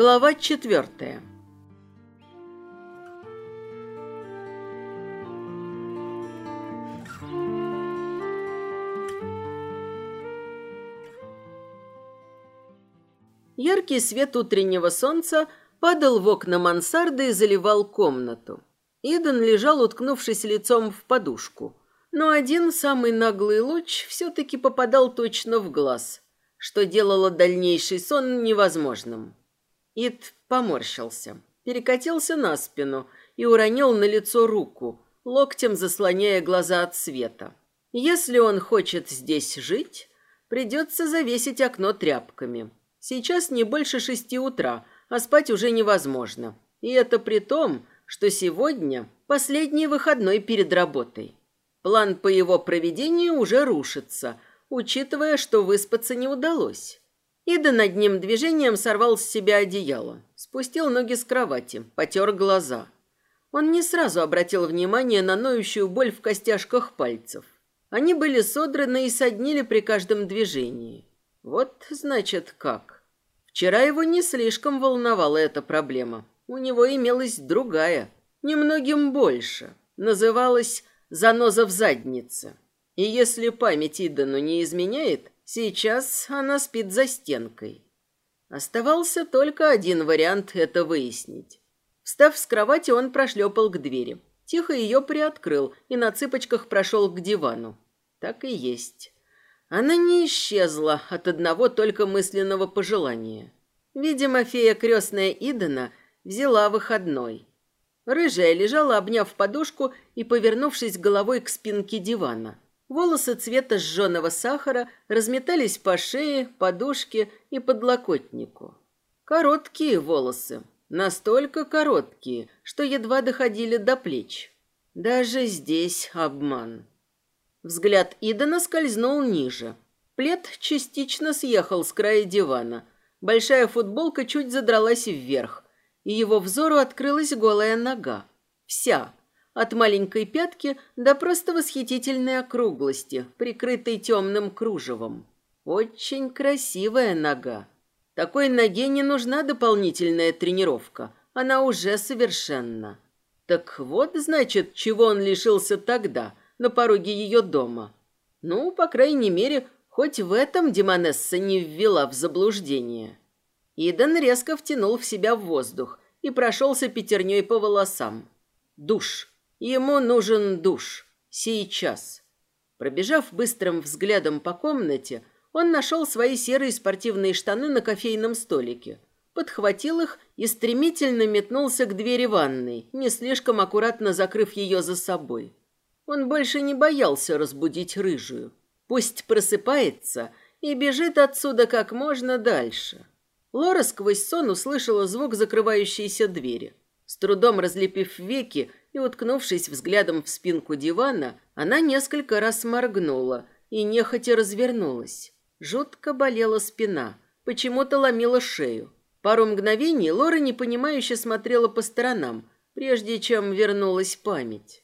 Глава четвертая. Яркий свет утреннего солнца падал в окна мансарды и заливал комнату. Иден лежал, уткнувшись лицом в подушку. Но один самый наглый луч все-таки попадал точно в глаз, что делало дальнейший сон невозможным. Ид поморщился, перекатился на спину и уронил на лицо руку, локтем заслоняя глаза от света. Если он хочет здесь жить, придется завесить окно тряпками. Сейчас не больше шести утра, а спать уже невозможно. И это при том, что сегодня последний выходной перед работой. План по его проведению уже рушится, учитывая, что выспаться не удалось. Ида над ним движением сорвал с себя одеяло, спустил ноги с кровати, потер глаза. Он не сразу обратил внимание на ноющую боль в костяшках пальцев. Они были содраны и соднили при каждом движении. Вот, значит, как. Вчера его не слишком волновала эта проблема. У него имелась другая, немногим больше. Называлась «заноза в заднице». И если память Идану не изменяет, сейчас она спит за стенкой. Оставался только один вариант это выяснить. Встав с кровати, он прошлепал к двери. Тихо ее приоткрыл и на цыпочках прошел к дивану. Так и есть. Она не исчезла от одного только мысленного пожелания. Видимо, фея крестная Идана взяла выходной. Рыжая лежала, обняв подушку и повернувшись головой к спинке дивана. Волосы цвета сжженного сахара разметались по шее, подушке и подлокотнику. Короткие волосы, настолько короткие, что едва доходили до плеч. Даже здесь обман. Взгляд Идана скользнул ниже. Плед частично съехал с края дивана. Большая футболка чуть задралась вверх, и его взору открылась голая нога. Вся, от маленькой пятки до просто восхитительной округлости, прикрытой темным кружевом. Очень красивая нога. Такой ноге не нужна дополнительная тренировка, она уже совершенна. Так вот, значит, чего он лишился тогда – на пороге ее дома. Ну, по крайней мере, хоть в этом Демонесса не ввела в заблуждение. Идан резко втянул в себя воздух и прошелся пятерней по волосам. Душ. Ему нужен душ. Сейчас. Пробежав быстрым взглядом по комнате, он нашел свои серые спортивные штаны на кофейном столике, подхватил их и стремительно метнулся к двери ванной, не слишком аккуратно закрыв ее за собой. Он больше не боялся разбудить рыжую. Пусть просыпается и бежит отсюда как можно дальше. Лора сквозь сон услышала звук закрывающейся двери. С трудом разлепив веки и уткнувшись взглядом в спинку дивана, она несколько раз моргнула и нехотя развернулась. Жутко болела спина, почему-то ломила шею. Пару мгновений Лора непонимающе смотрела по сторонам, прежде чем вернулась память.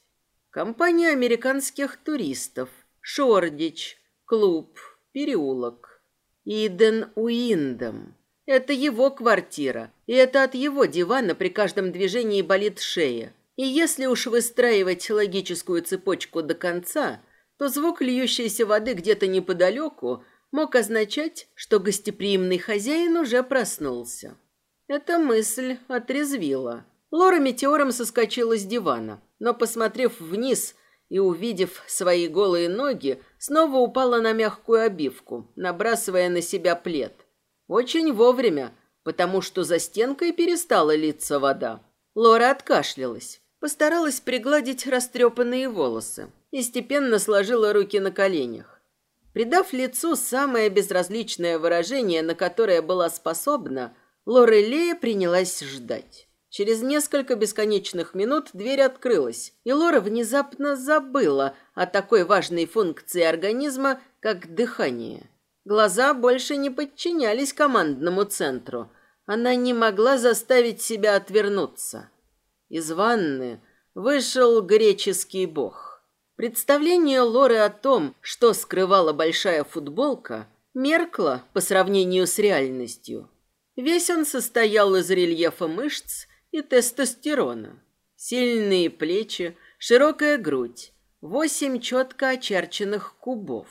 Компания американских туристов. Шордич. Клуб. Переулок. Иден Уиндом. Это его квартира, и это от его дивана при каждом движении болит шея. И если уж выстраивать логическую цепочку до конца, то звук льющейся воды где-то неподалеку мог означать, что гостеприимный хозяин уже проснулся. Эта мысль отрезвила. Лора метеором соскочила с дивана но, посмотрев вниз и увидев свои голые ноги, снова упала на мягкую обивку, набрасывая на себя плед. Очень вовремя, потому что за стенкой перестала литься вода. Лора откашлялась, постаралась пригладить растрепанные волосы и степенно сложила руки на коленях. Придав лицу самое безразличное выражение, на которое была способна, Лорелея принялась ждать. Через несколько бесконечных минут дверь открылась, и Лора внезапно забыла о такой важной функции организма, как дыхание. Глаза больше не подчинялись командному центру. Она не могла заставить себя отвернуться. Из ванны вышел греческий бог. Представление Лоры о том, что скрывала большая футболка, меркло по сравнению с реальностью. Весь он состоял из рельефа мышц и тестостерона. Сильные плечи, широкая грудь, восемь четко очерченных кубов.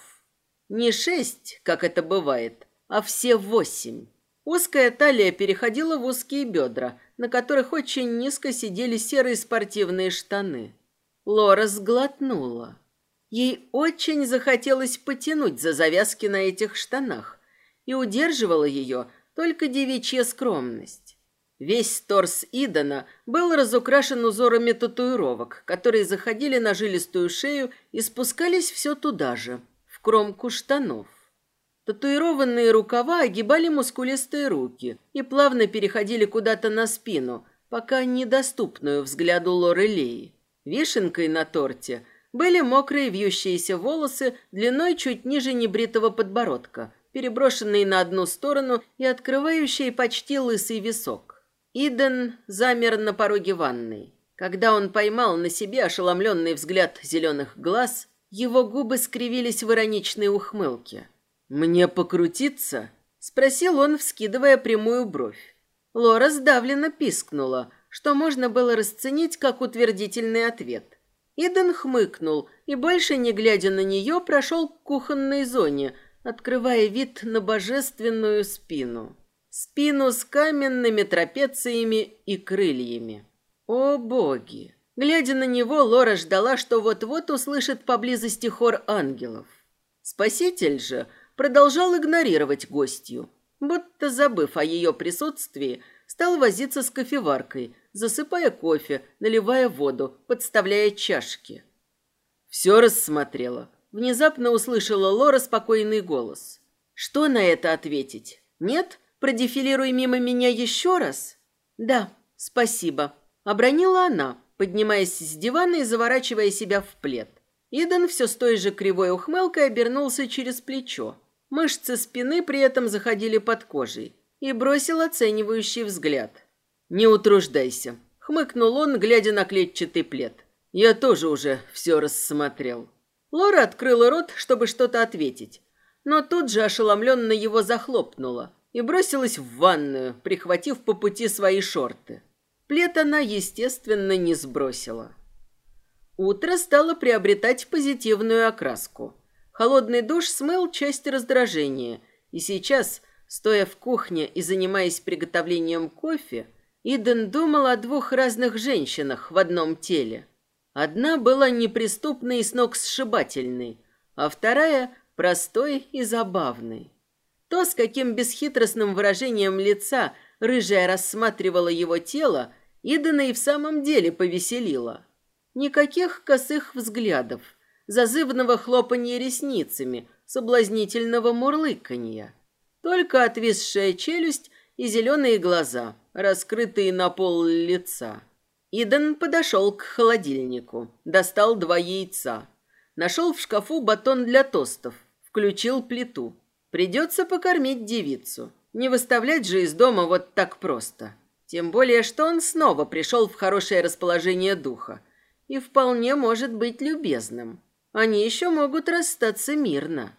Не шесть, как это бывает, а все восемь. Узкая талия переходила в узкие бедра, на которых очень низко сидели серые спортивные штаны. Лора сглотнула. Ей очень захотелось потянуть за завязки на этих штанах, и удерживала ее только девичья скромность. Весь торс Идана был разукрашен узорами татуировок, которые заходили на жилистую шею и спускались все туда же, в кромку штанов. Татуированные рукава огибали мускулистые руки и плавно переходили куда-то на спину, пока недоступную взгляду Лоры Леи. Вишенкой на торте были мокрые вьющиеся волосы длиной чуть ниже небритого подбородка, переброшенные на одну сторону и открывающие почти лысый висок. Иден замер на пороге ванной. Когда он поймал на себе ошеломленный взгляд зеленых глаз, его губы скривились в ироничной ухмылке. «Мне покрутиться?» – спросил он, вскидывая прямую бровь. Лора сдавленно пискнула, что можно было расценить как утвердительный ответ. Иден хмыкнул и, больше не глядя на нее, прошел к кухонной зоне – открывая вид на божественную спину. Спину с каменными трапециями и крыльями. О боги! Глядя на него, Лора ждала, что вот-вот услышит поблизости хор ангелов. Спаситель же продолжал игнорировать гостью, будто забыв о ее присутствии, стал возиться с кофеваркой, засыпая кофе, наливая воду, подставляя чашки. Все рассмотрела, Внезапно услышала Лора спокойный голос. Что на это ответить? Нет? Продефилируй мимо меня еще раз? Да, спасибо. Обронила она, поднимаясь с дивана и заворачивая себя в плед. Иден все с той же кривой ухмылкой обернулся через плечо. Мышцы спины при этом заходили под кожей. И бросил оценивающий взгляд. «Не утруждайся», — хмыкнул он, глядя на клетчатый плед. «Я тоже уже все рассмотрел». Лора открыла рот, чтобы что-то ответить, но тут же ошеломленно его захлопнула и бросилась в ванную, прихватив по пути свои шорты. Плед она, естественно, не сбросила. Утро стало приобретать позитивную окраску. Холодный душ смыл часть раздражения, и сейчас, стоя в кухне и занимаясь приготовлением кофе, Иден думал о двух разных женщинах в одном теле – Одна была неприступной и сногсшибательной, а вторая – простой и забавной. То, с каким бесхитростным выражением лица рыжая рассматривала его тело, Идана и в самом деле повеселила. Никаких косых взглядов, зазывного хлопанья ресницами, соблазнительного мурлыканья. Только отвисшая челюсть и зеленые глаза, раскрытые на пол лица. Иден подошел к холодильнику, достал два яйца. Нашел в шкафу батон для тостов, включил плиту. Придется покормить девицу. Не выставлять же из дома вот так просто. Тем более, что он снова пришел в хорошее расположение духа. И вполне может быть любезным. Они еще могут расстаться мирно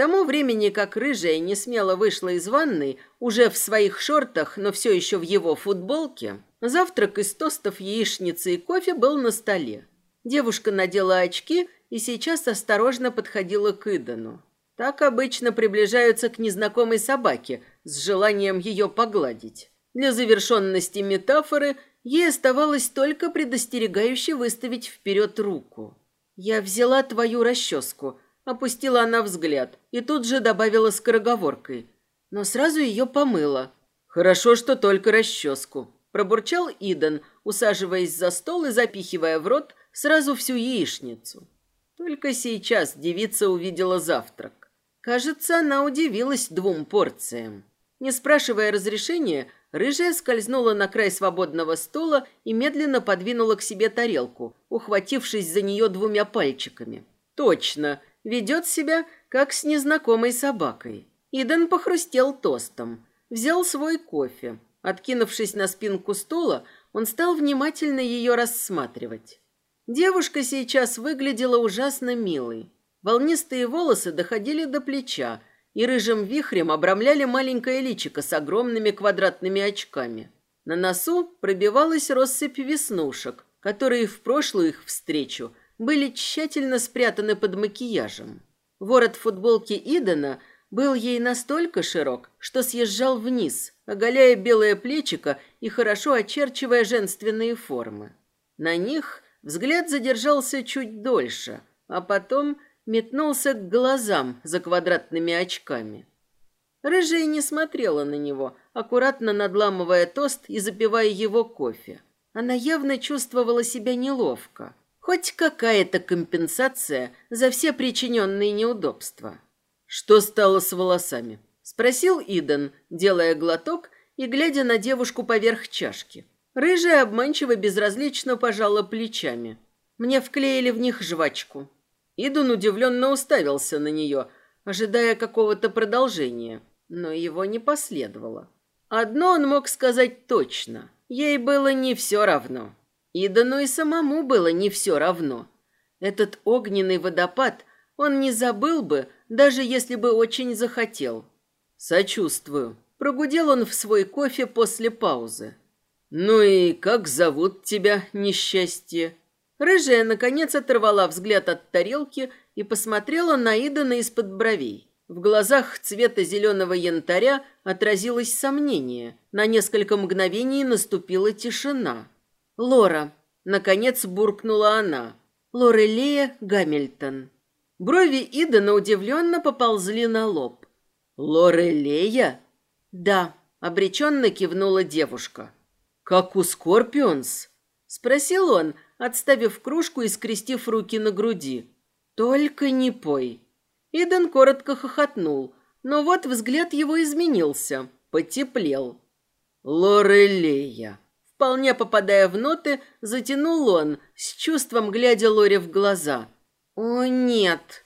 тому времени, как рыжая не смело вышла из ванной, уже в своих шортах, но все еще в его футболке, завтрак из тостов, яичницы и кофе был на столе. Девушка надела очки и сейчас осторожно подходила к Идану. Так обычно приближаются к незнакомой собаке с желанием ее погладить. Для завершенности метафоры ей оставалось только предостерегающе выставить вперед руку. «Я взяла твою расческу», Опустила она взгляд и тут же добавила скороговоркой. Но сразу ее помыла. «Хорошо, что только расческу», – пробурчал Иден, усаживаясь за стол и запихивая в рот сразу всю яичницу. Только сейчас девица увидела завтрак. Кажется, она удивилась двум порциям. Не спрашивая разрешения, рыжая скользнула на край свободного стола и медленно подвинула к себе тарелку, ухватившись за нее двумя пальчиками. Точно, Ведет себя, как с незнакомой собакой. Иден похрустел тостом. Взял свой кофе. Откинувшись на спинку стула, он стал внимательно ее рассматривать. Девушка сейчас выглядела ужасно милой. Волнистые волосы доходили до плеча, и рыжим вихрем обрамляли маленькое личико с огромными квадратными очками. На носу пробивалась россыпь веснушек, которые в прошлую их встречу были тщательно спрятаны под макияжем. Ворот футболки Идена был ей настолько широк, что съезжал вниз, оголяя белое плечико и хорошо очерчивая женственные формы. На них взгляд задержался чуть дольше, а потом метнулся к глазам за квадратными очками. Рыжая не смотрела на него, аккуратно надламывая тост и запивая его кофе. Она явно чувствовала себя неловко. Хоть какая-то компенсация за все причиненные неудобства. «Что стало с волосами?» – спросил Иден, делая глоток и глядя на девушку поверх чашки. Рыжая обманчиво безразлично пожала плечами. Мне вклеили в них жвачку. Иден удивленно уставился на нее, ожидая какого-то продолжения, но его не последовало. Одно он мог сказать точно. Ей было не все равно. Идану и самому было не все равно. Этот огненный водопад он не забыл бы, даже если бы очень захотел. Сочувствую. Прогудел он в свой кофе после паузы. Ну и как зовут тебя, несчастье? Рыжая, наконец, оторвала взгляд от тарелки и посмотрела на Идана из-под бровей. В глазах цвета зеленого янтаря отразилось сомнение. На несколько мгновений наступила тишина. «Лора», — наконец буркнула она. «Лорелея Гамильтон». Брови Идана удивленно поползли на лоб. «Лорелея?» «Да», — обреченно кивнула девушка. «Как у Скорпионс?» — спросил он, отставив кружку и скрестив руки на груди. «Только не пой». Идан коротко хохотнул, но вот взгляд его изменился, потеплел. «Лорелея!» Вполне попадая в ноты, затянул он, с чувством глядя Лоре в глаза – «О, нет!»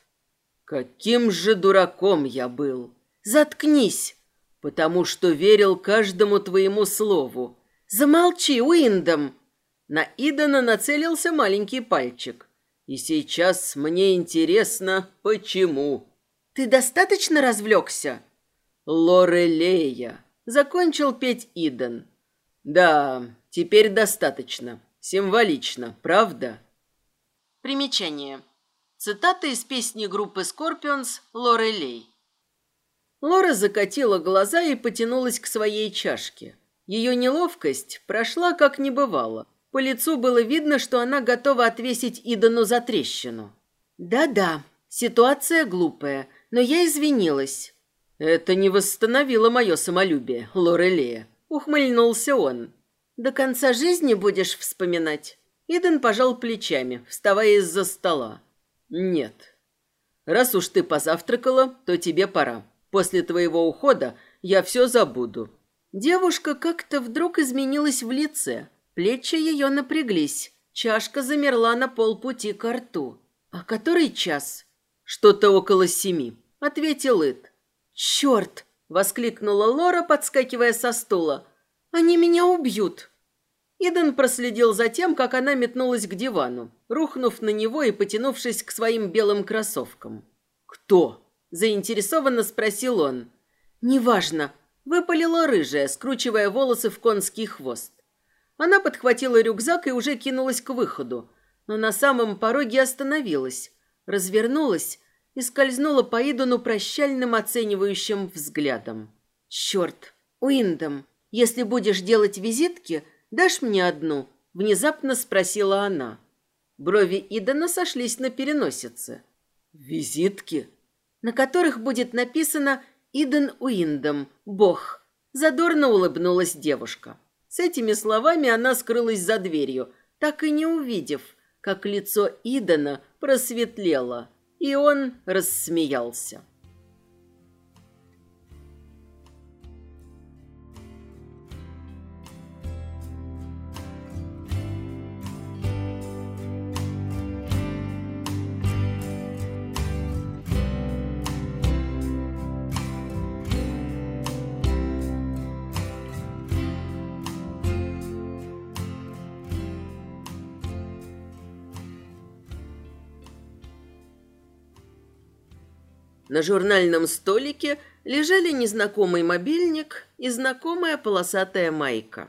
«Каким же дураком я был!» «Заткнись!» «Потому что верил каждому твоему слову!» «Замолчи, Уиндом!» На Идана нацелился маленький пальчик. «И сейчас мне интересно, почему?» «Ты достаточно развлекся?» «Лорелея!» Закончил петь Идан. «Да, теперь достаточно. Символично, правда?» Примечание. Цитата из песни группы Scorpions «Лорелей». Лора закатила глаза и потянулась к своей чашке. Ее неловкость прошла как не бывало. По лицу было видно, что она готова отвесить Идану за трещину. «Да-да, ситуация глупая, но я извинилась». «Это не восстановило мое самолюбие, Лорелея», — ухмыльнулся он. «До конца жизни будешь вспоминать?» Идан пожал плечами, вставая из-за стола. Нет. Раз уж ты позавтракала, то тебе пора. После твоего ухода я все забуду. Девушка как-то вдруг изменилась в лице. Плечи ее напряглись. Чашка замерла на полпути к рту. «А который час?» «Что-то около семи», — ответил Ит. «Черт!» — воскликнула Лора, подскакивая со стула. «Они меня убьют!» Иден проследил за тем, как она метнулась к дивану, рухнув на него и потянувшись к своим белым кроссовкам. «Кто?» – заинтересованно спросил он. «Неважно», – выпалила рыжая, скручивая волосы в конский хвост. Она подхватила рюкзак и уже кинулась к выходу, но на самом пороге остановилась, развернулась и скользнула по Идону прощальным оценивающим взглядом. «Черт, Уиндом, если будешь делать визитки – «Дашь мне одну?» – внезапно спросила она. Брови Идана сошлись на переносице. «Визитки?» «На которых будет написано «Иден Уиндом, Бог». Задорно улыбнулась девушка. С этими словами она скрылась за дверью, так и не увидев, как лицо Идана просветлело, и он рассмеялся. На журнальном столике лежали незнакомый мобильник и знакомая полосатая майка.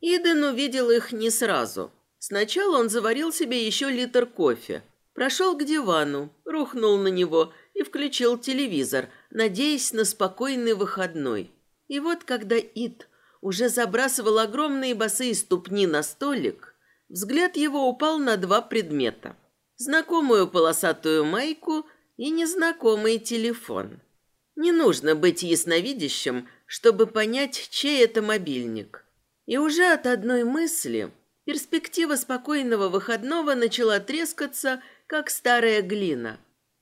Иден увидел их не сразу. Сначала он заварил себе еще литр кофе, прошел к дивану, рухнул на него и включил телевизор, надеясь на спокойный выходной. И вот когда Ид уже забрасывал огромные босые ступни на столик, взгляд его упал на два предмета. Знакомую полосатую майку и незнакомый телефон. Не нужно быть ясновидящим, чтобы понять, чей это мобильник. И уже от одной мысли перспектива спокойного выходного начала трескаться, как старая глина.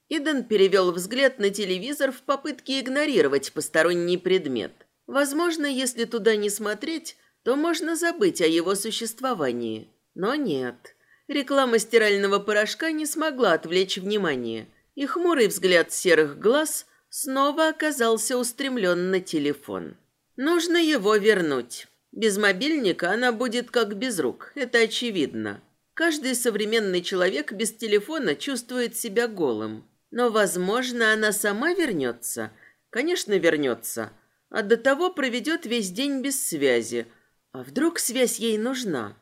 Иден перевел взгляд на телевизор в попытке игнорировать посторонний предмет. Возможно, если туда не смотреть, то можно забыть о его существовании. Но нет. Реклама стирального порошка не смогла отвлечь внимание, и хмурый взгляд серых глаз снова оказался устремлен на телефон. Нужно его вернуть. Без мобильника она будет как без рук, это очевидно. Каждый современный человек без телефона чувствует себя голым. Но, возможно, она сама вернется. Конечно, вернется. А до того проведет весь день без связи. А вдруг связь ей нужна?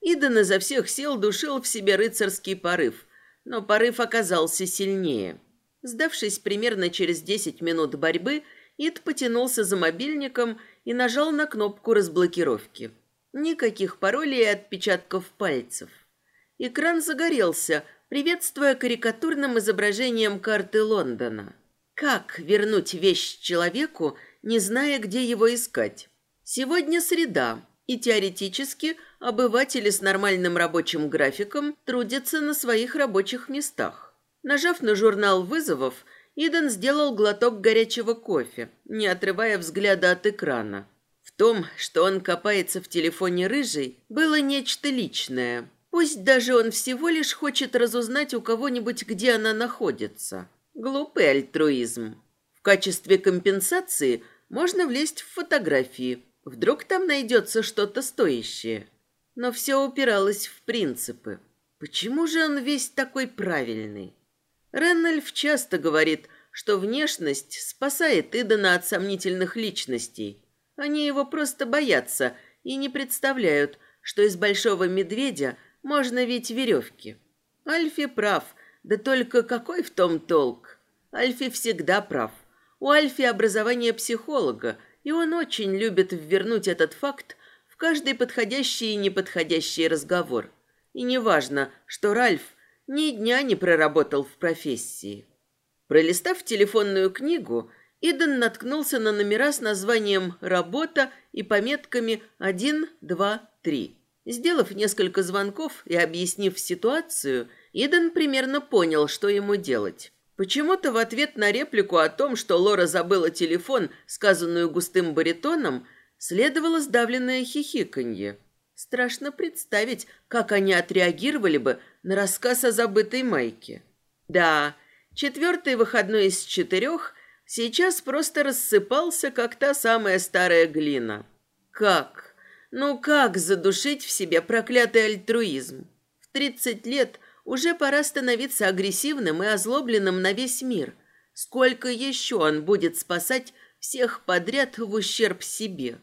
Идан изо всех сил душил в себе рыцарский порыв, но порыв оказался сильнее. Сдавшись примерно через 10 минут борьбы, Ид потянулся за мобильником и нажал на кнопку разблокировки. Никаких паролей и отпечатков пальцев. Экран загорелся, приветствуя карикатурным изображением карты Лондона. Как вернуть вещь человеку, не зная, где его искать? Сегодня среда, и теоретически обыватели с нормальным рабочим графиком трудятся на своих рабочих местах. Нажав на журнал вызовов, Иден сделал глоток горячего кофе, не отрывая взгляда от экрана. В том, что он копается в телефоне рыжей, было нечто личное. Пусть даже он всего лишь хочет разузнать у кого-нибудь, где она находится. Глупый альтруизм. В качестве компенсации можно влезть в фотографии. Вдруг там найдется что-то стоящее. Но все упиралось в принципы. Почему же он весь такой правильный? Реннельф часто говорит, что внешность спасает Идана от сомнительных личностей. Они его просто боятся и не представляют, что из большого медведя можно ведь веревки. Альфи прав, да только какой в том толк? Альфи всегда прав. У Альфи образование психолога, и он очень любит ввернуть этот факт в каждый подходящий и неподходящий разговор. И неважно, что Ральф – ни дня не проработал в профессии. Пролистав телефонную книгу, Иден наткнулся на номера с названием «Работа» и пометками «1», «2», «3». Сделав несколько звонков и объяснив ситуацию, Иден примерно понял, что ему делать. Почему-то в ответ на реплику о том, что Лора забыла телефон, сказанную густым баритоном, следовало сдавленное хихиканье. Страшно представить, как они отреагировали бы на рассказ о забытой майке. Да, четвертый выходной из четырех сейчас просто рассыпался, как та самая старая глина. Как? Ну как задушить в себе проклятый альтруизм? В тридцать лет уже пора становиться агрессивным и озлобленным на весь мир. Сколько еще он будет спасать всех подряд в ущерб себе?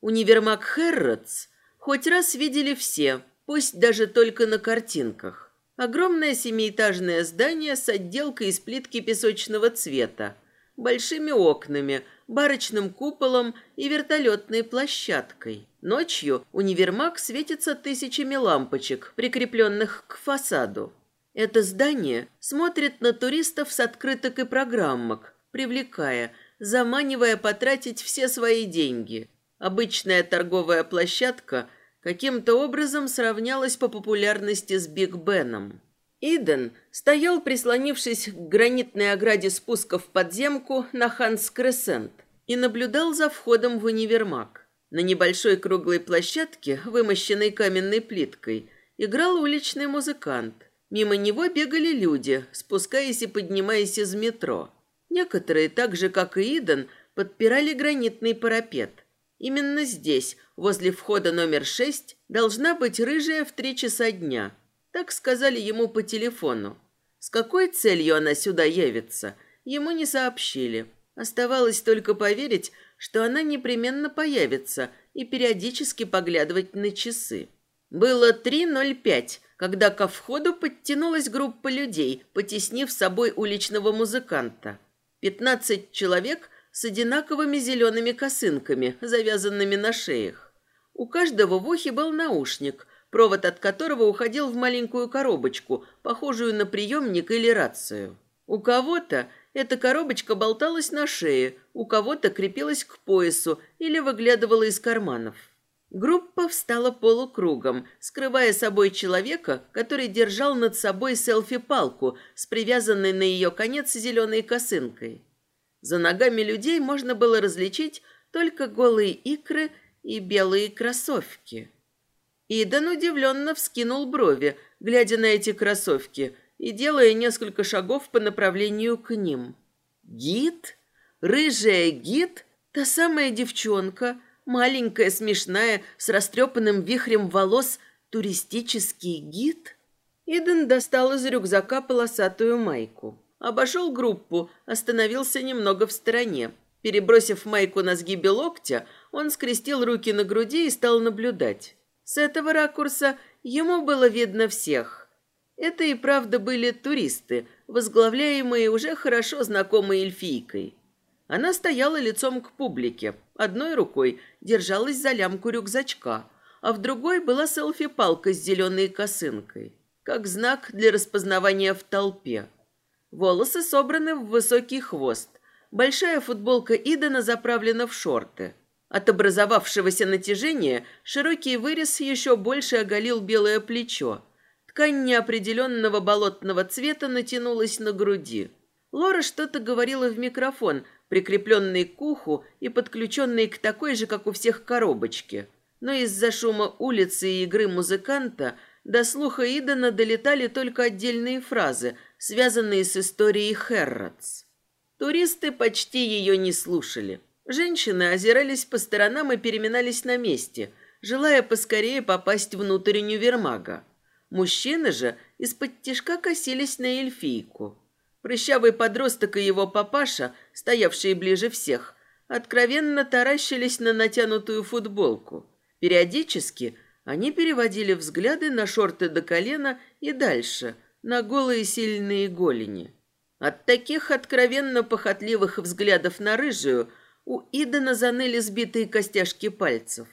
Универмаг Хэрротс – Хоть раз видели все, пусть даже только на картинках. Огромное семиэтажное здание с отделкой из плитки песочного цвета, большими окнами, барочным куполом и вертолетной площадкой. Ночью универмаг светится тысячами лампочек, прикрепленных к фасаду. Это здание смотрит на туристов с открыток и программок, привлекая, заманивая потратить все свои деньги. Обычная торговая площадка каким-то образом сравнялась по популярности с Биг Беном. Иден стоял, прислонившись к гранитной ограде спуска в подземку на Ханс Кресент и наблюдал за входом в универмаг. На небольшой круглой площадке, вымощенной каменной плиткой, играл уличный музыкант. Мимо него бегали люди, спускаясь и поднимаясь из метро. Некоторые, так же как и Иден, подпирали гранитный парапет. Именно здесь, возле входа номер шесть, должна быть рыжая в три часа дня. Так сказали ему по телефону. С какой целью она сюда явится? ему не сообщили. Оставалось только поверить, что она непременно появится и периодически поглядывать на часы. Было 3.05, когда ко входу подтянулась группа людей, потеснив с собой уличного музыканта. Пятнадцать человек с одинаковыми зелеными косынками, завязанными на шеях. У каждого в ухе был наушник, провод от которого уходил в маленькую коробочку, похожую на приемник или рацию. У кого-то эта коробочка болталась на шее, у кого-то крепилась к поясу или выглядывала из карманов. Группа встала полукругом, скрывая собой человека, который держал над собой селфи-палку с привязанной на ее конец зеленой косынкой. За ногами людей можно было различить только голые икры и белые кроссовки. Идан удивленно вскинул брови, глядя на эти кроссовки и делая несколько шагов по направлению к ним. Гид? Рыжая гид? Та самая девчонка, маленькая, смешная, с растрепанным вихрем волос, туристический гид? Иден достал из рюкзака полосатую майку. Обошел группу, остановился немного в стороне. Перебросив майку на сгибе локтя, он скрестил руки на груди и стал наблюдать. С этого ракурса ему было видно всех. Это и правда были туристы, возглавляемые уже хорошо знакомой эльфийкой. Она стояла лицом к публике, одной рукой держалась за лямку рюкзачка, а в другой была селфи-палка с зеленой косынкой, как знак для распознавания в толпе. Волосы собраны в высокий хвост, большая футболка Идана заправлена в шорты. От образовавшегося натяжения широкий вырез еще больше оголил белое плечо. Ткань неопределенного болотного цвета натянулась на груди. Лора что-то говорила в микрофон – прикрепленный к уху и подключенный к такой же, как у всех, коробочке. Но из-за шума улицы и игры музыканта до слуха Идана долетали только отдельные фразы, связанные с историей Херротс. Туристы почти ее не слушали. Женщины озирались по сторонам и переминались на месте, желая поскорее попасть внутрь универмага. Мужчины же из-под тишка косились на эльфийку. Прыщавый подросток и его папаша, стоявшие ближе всех, откровенно таращились на натянутую футболку. Периодически они переводили взгляды на шорты до колена и дальше, на голые сильные голени. От таких откровенно похотливых взглядов на рыжую у Идана заныли сбитые костяшки пальцев.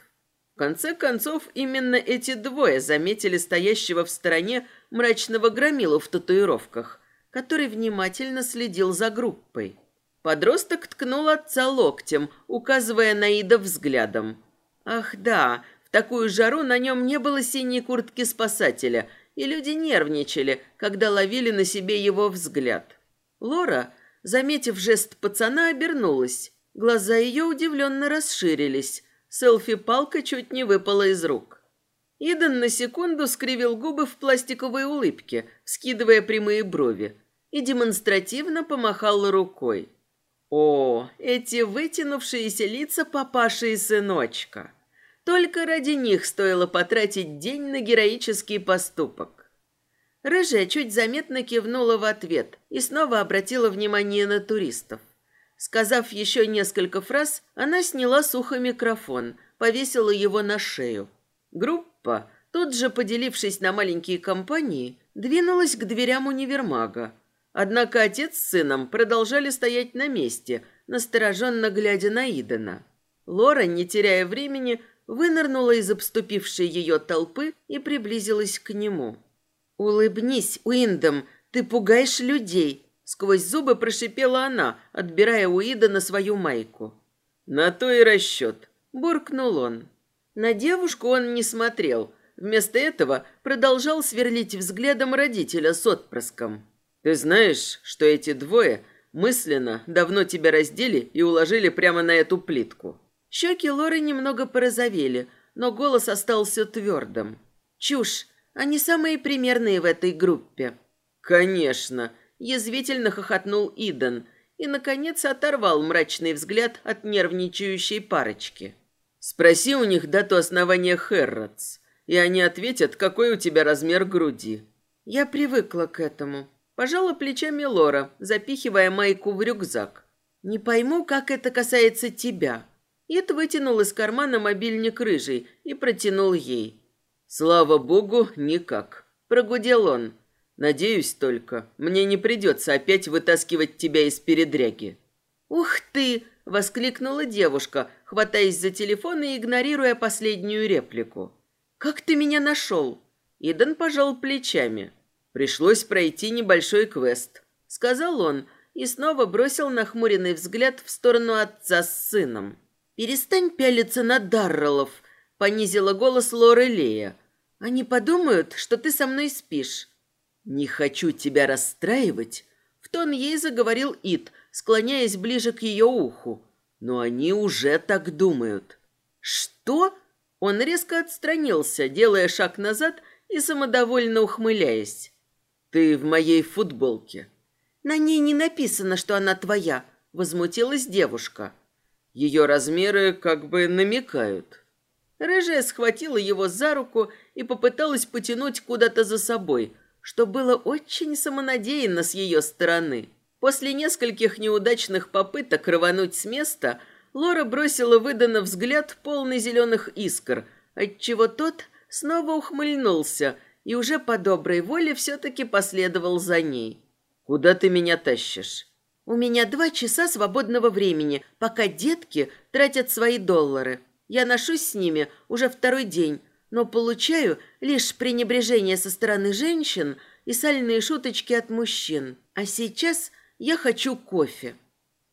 В конце концов, именно эти двое заметили стоящего в стороне мрачного громилу в татуировках, который внимательно следил за группой. Подросток ткнул отца локтем, указывая на Ида взглядом. Ах да, в такую жару на нем не было синей куртки спасателя, и люди нервничали, когда ловили на себе его взгляд. Лора, заметив жест пацана, обернулась. Глаза ее удивленно расширились. Селфи-палка чуть не выпала из рук. Идан на секунду скривил губы в пластиковой улыбке, скидывая прямые брови и демонстративно помахал рукой. О, эти вытянувшиеся лица папаши и сыночка. Только ради них стоило потратить день на героический поступок. Рыжая чуть заметно кивнула в ответ и снова обратила внимание на туристов. Сказав еще несколько фраз, она сняла сухо микрофон, повесила его на шею. Группа, тут же поделившись на маленькие компании, двинулась к дверям универмага, Однако отец с сыном продолжали стоять на месте, настороженно глядя на Идена. Лора, не теряя времени, вынырнула из обступившей ее толпы и приблизилась к нему. «Улыбнись, Уиндом, ты пугаешь людей!» Сквозь зубы прошипела она, отбирая у Идена свою майку. «На то и расчет», — буркнул он. На девушку он не смотрел. Вместо этого продолжал сверлить взглядом родителя с отпрыском. Ты знаешь, что эти двое мысленно давно тебя раздели и уложили прямо на эту плитку. Щеки Лоры немного порозовели, но голос остался твердым. Чушь. Они самые примерные в этой группе. Конечно, язвительно хохотнул Иден и наконец оторвал мрачный взгляд от нервничающей парочки. Спроси у них дату основания Херротс, и они ответят, какой у тебя размер груди. Я привыкла к этому. Пожала плечами Лора, запихивая майку в рюкзак. «Не пойму, как это касается тебя». Ид вытянул из кармана мобильник рыжий и протянул ей. «Слава богу, никак», – прогудел он. «Надеюсь только, мне не придется опять вытаскивать тебя из передряги». «Ух ты!» – воскликнула девушка, хватаясь за телефон и игнорируя последнюю реплику. «Как ты меня нашел?» Идан пожал плечами. «Пришлось пройти небольшой квест», — сказал он и снова бросил нахмуренный взгляд в сторону отца с сыном. «Перестань пялиться на Дарреллов», — понизила голос Лоры Лея. «Они подумают, что ты со мной спишь». «Не хочу тебя расстраивать», — в тон ей заговорил Ит, склоняясь ближе к ее уху. «Но они уже так думают». «Что?» Он резко отстранился, делая шаг назад и самодовольно ухмыляясь. «Ты в моей футболке». «На ней не написано, что она твоя», — возмутилась девушка. Ее размеры как бы намекают. Рыжая схватила его за руку и попыталась потянуть куда-то за собой, что было очень самонадеянно с ее стороны. После нескольких неудачных попыток рвануть с места, Лора бросила выданно взгляд полный зеленых искр, отчего тот снова ухмыльнулся и уже по доброй воле все-таки последовал за ней. «Куда ты меня тащишь?» «У меня два часа свободного времени, пока детки тратят свои доллары. Я ношусь с ними уже второй день, но получаю лишь пренебрежение со стороны женщин и сальные шуточки от мужчин. А сейчас я хочу кофе».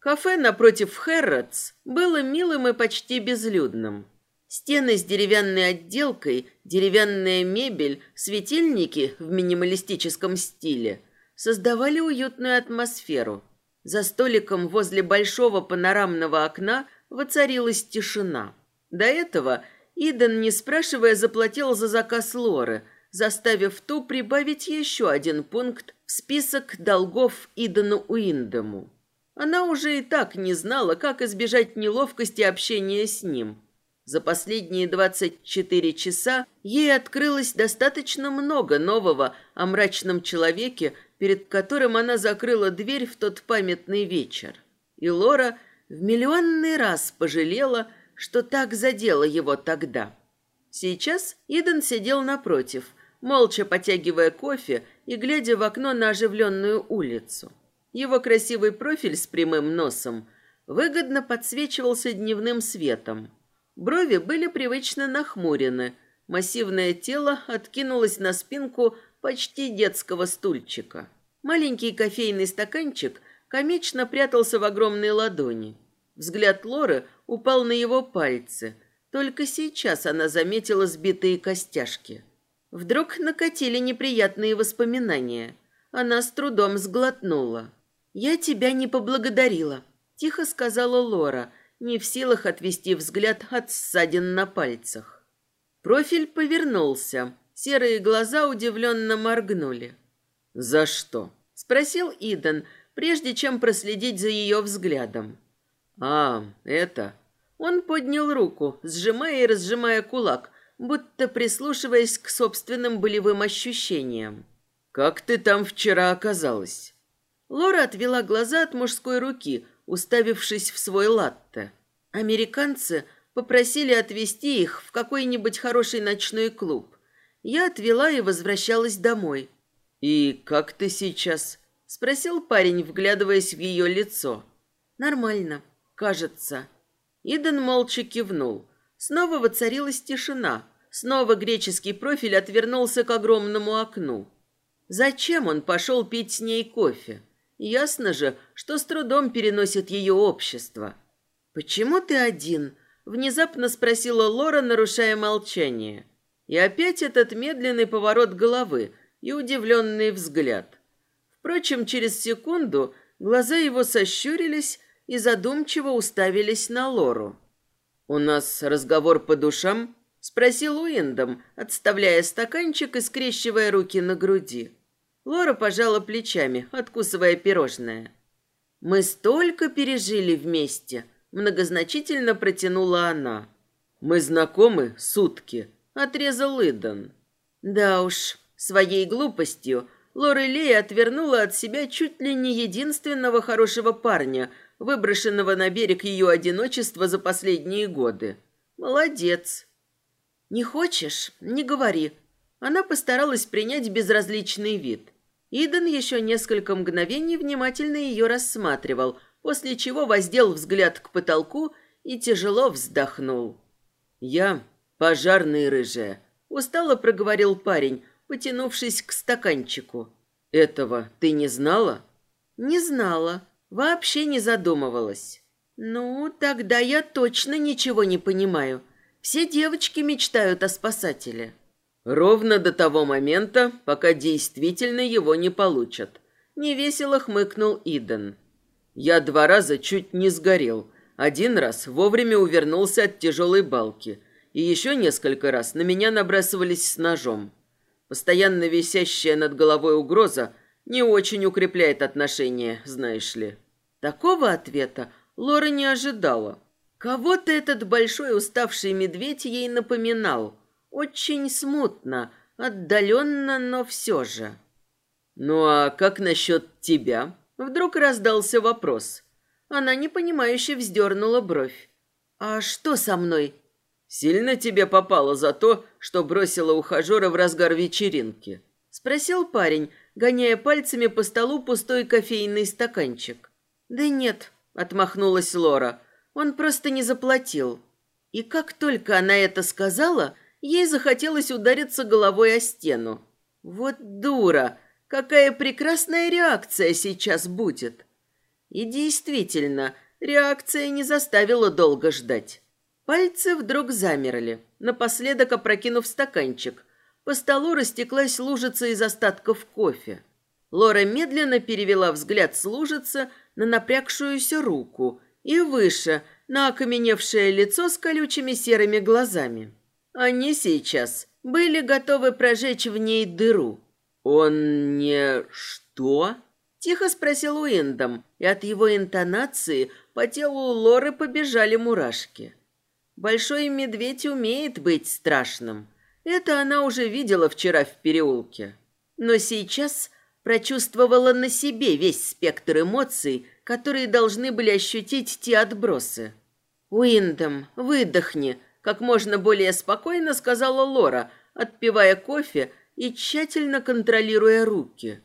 Кафе напротив Хэрротс было милым и почти безлюдным. Стены с деревянной отделкой, деревянная мебель, светильники в минималистическом стиле создавали уютную атмосферу. За столиком возле большого панорамного окна воцарилась тишина. До этого Иден, не спрашивая, заплатил за заказ Лоры, заставив ту прибавить еще один пункт в список долгов Идену Уиндему. Она уже и так не знала, как избежать неловкости общения с ним – за последние 24 часа ей открылось достаточно много нового о мрачном человеке, перед которым она закрыла дверь в тот памятный вечер. И Лора в миллионный раз пожалела, что так задела его тогда. Сейчас Иден сидел напротив, молча потягивая кофе и глядя в окно на оживленную улицу. Его красивый профиль с прямым носом выгодно подсвечивался дневным светом – Брови были привычно нахмурены. Массивное тело откинулось на спинку почти детского стульчика. Маленький кофейный стаканчик комично прятался в огромной ладони. Взгляд Лоры упал на его пальцы. Только сейчас она заметила сбитые костяшки. Вдруг накатили неприятные воспоминания. Она с трудом сглотнула. «Я тебя не поблагодарила», – тихо сказала Лора – не в силах отвести взгляд от ссадин на пальцах. Профиль повернулся. Серые глаза удивленно моргнули. «За что?» – спросил Иден, прежде чем проследить за ее взглядом. «А, это...» Он поднял руку, сжимая и разжимая кулак, будто прислушиваясь к собственным болевым ощущениям. «Как ты там вчера оказалась?» Лора отвела глаза от мужской руки, уставившись в свой латте. Американцы попросили отвезти их в какой-нибудь хороший ночной клуб. Я отвела и возвращалась домой. «И как ты сейчас?» – спросил парень, вглядываясь в ее лицо. «Нормально, кажется». Иден молча кивнул. Снова воцарилась тишина. Снова греческий профиль отвернулся к огромному окну. Зачем он пошел пить с ней кофе? Ясно же, что с трудом переносит ее общество. «Почему ты один?» – внезапно спросила Лора, нарушая молчание. И опять этот медленный поворот головы и удивленный взгляд. Впрочем, через секунду глаза его сощурились и задумчиво уставились на Лору. «У нас разговор по душам?» – спросил Уиндом, отставляя стаканчик и скрещивая руки на груди. Лора пожала плечами, откусывая пирожное. «Мы столько пережили вместе», — многозначительно протянула она. «Мы знакомы сутки», — отрезал Идан. «Да уж, своей глупостью Лорелей отвернула от себя чуть ли не единственного хорошего парня, выброшенного на берег ее одиночества за последние годы. Молодец. Не хочешь? Не говори. Она постаралась принять безразличный вид. Иден еще несколько мгновений внимательно ее рассматривал, после чего воздел взгляд к потолку и тяжело вздохнул. «Я пожарный рыжая», — устало проговорил парень, потянувшись к стаканчику. «Этого ты не знала?» «Не знала. Вообще не задумывалась». «Ну, тогда я точно ничего не понимаю. Все девочки мечтают о спасателе». Ровно до того момента, пока действительно его не получат. Невесело хмыкнул Иден. Я два раза чуть не сгорел. Один раз вовремя увернулся от тяжелой балки. И еще несколько раз на меня набрасывались с ножом. Постоянно висящая над головой угроза не очень укрепляет отношения, знаешь ли. Такого ответа Лора не ожидала. Кого-то этот большой уставший медведь ей напоминал. Очень смутно, отдаленно, но все же. «Ну а как насчет тебя?» Вдруг раздался вопрос. Она непонимающе вздернула бровь. «А что со мной?» Сильно тебе попало за то, что бросила ухажера в разгар вечеринки?» Спросил парень, гоняя пальцами по столу пустой кофейный стаканчик. «Да нет», — отмахнулась Лора, — «он просто не заплатил». И как только она это сказала, ей захотелось удариться головой о стену. «Вот дура! Какая прекрасная реакция сейчас будет!» И действительно, реакция не заставила долго ждать. Пальцы вдруг замерли, напоследок опрокинув стаканчик. По столу растеклась лужица из остатков кофе. Лора медленно перевела взгляд с лужицы на напрягшуюся руку и выше, на окаменевшее лицо с колючими серыми глазами. Они сейчас были готовы прожечь в ней дыру. «Он не... что?» Тихо спросил Уиндом, и от его интонации по телу Лоры побежали мурашки. Большой медведь умеет быть страшным. Это она уже видела вчера в переулке. Но сейчас прочувствовала на себе весь спектр эмоций, которые должны были ощутить те отбросы. «Уиндом, выдохни», — как можно более спокойно сказала Лора, отпивая кофе и тщательно контролируя руки.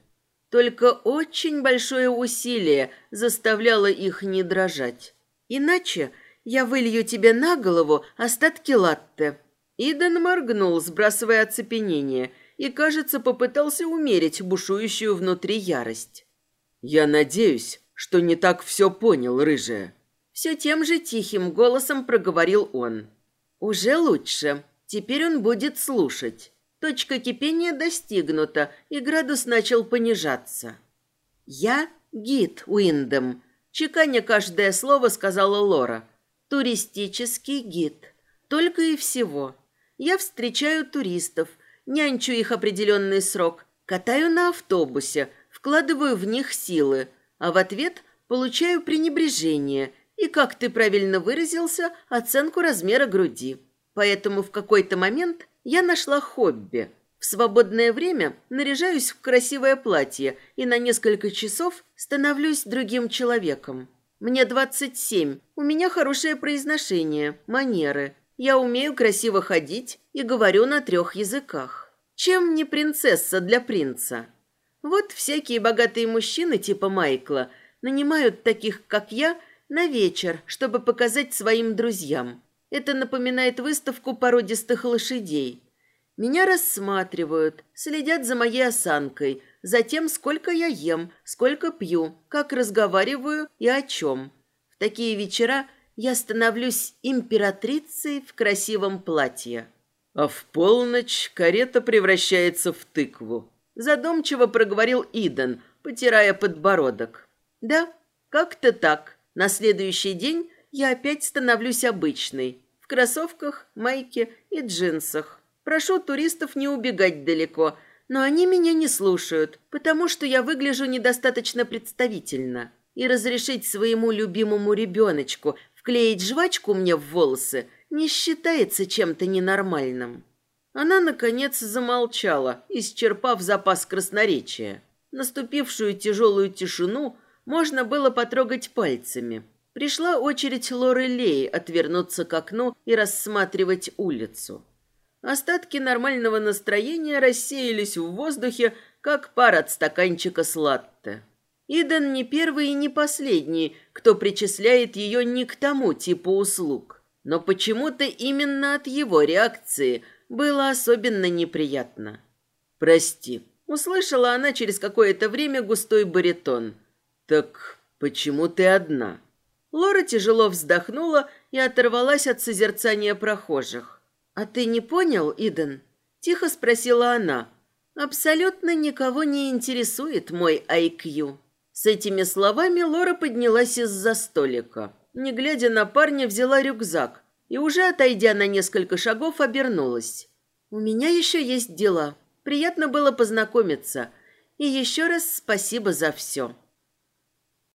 Только очень большое усилие заставляло их не дрожать. Иначе я вылью тебе на голову остатки латте». Иден моргнул, сбрасывая оцепенение, и, кажется, попытался умерить бушующую внутри ярость. «Я надеюсь, что не так все понял, рыжая». Все тем же тихим голосом проговорил он. «Уже лучше. Теперь он будет слушать». Точка кипения достигнута, и градус начал понижаться. «Я гид Уиндем», — чеканя каждое слово сказала Лора. Туристический гид. Только и всего. Я встречаю туристов, нянчу их определенный срок, катаю на автобусе, вкладываю в них силы, а в ответ получаю пренебрежение и, как ты правильно выразился, оценку размера груди. Поэтому в какой-то момент я нашла хобби. В свободное время наряжаюсь в красивое платье и на несколько часов становлюсь другим человеком. Мне 27. У меня хорошее произношение, манеры. Я умею красиво ходить и говорю на трех языках. Чем не принцесса для принца? Вот всякие богатые мужчины типа Майкла нанимают таких, как я, на вечер, чтобы показать своим друзьям. Это напоминает выставку породистых лошадей. Меня рассматривают, следят за моей осанкой – Затем, сколько я ем, сколько пью, как разговариваю и о чем. В такие вечера я становлюсь императрицей в красивом платье. А в полночь карета превращается в тыкву. Задумчиво проговорил Иден, потирая подбородок. Да, как-то так. На следующий день я опять становлюсь обычной. В кроссовках, майке и джинсах. Прошу туристов не убегать далеко – но они меня не слушают, потому что я выгляжу недостаточно представительно. И разрешить своему любимому ребеночку вклеить жвачку мне в волосы не считается чем-то ненормальным. Она, наконец, замолчала, исчерпав запас красноречия. Наступившую тяжелую тишину можно было потрогать пальцами. Пришла очередь Лоры Леи отвернуться к окну и рассматривать улицу. Остатки нормального настроения рассеялись в воздухе, как пар от стаканчика с латте. Иден не первый и не последний, кто причисляет ее не к тому типу услуг. Но почему-то именно от его реакции было особенно неприятно. «Прости», — услышала она через какое-то время густой баритон. «Так почему ты одна?» Лора тяжело вздохнула и оторвалась от созерцания прохожих. «А ты не понял, Иден?» – тихо спросила она. «Абсолютно никого не интересует мой IQ». С этими словами Лора поднялась из-за столика. Не глядя на парня, взяла рюкзак и, уже отойдя на несколько шагов, обернулась. «У меня еще есть дела. Приятно было познакомиться. И еще раз спасибо за все».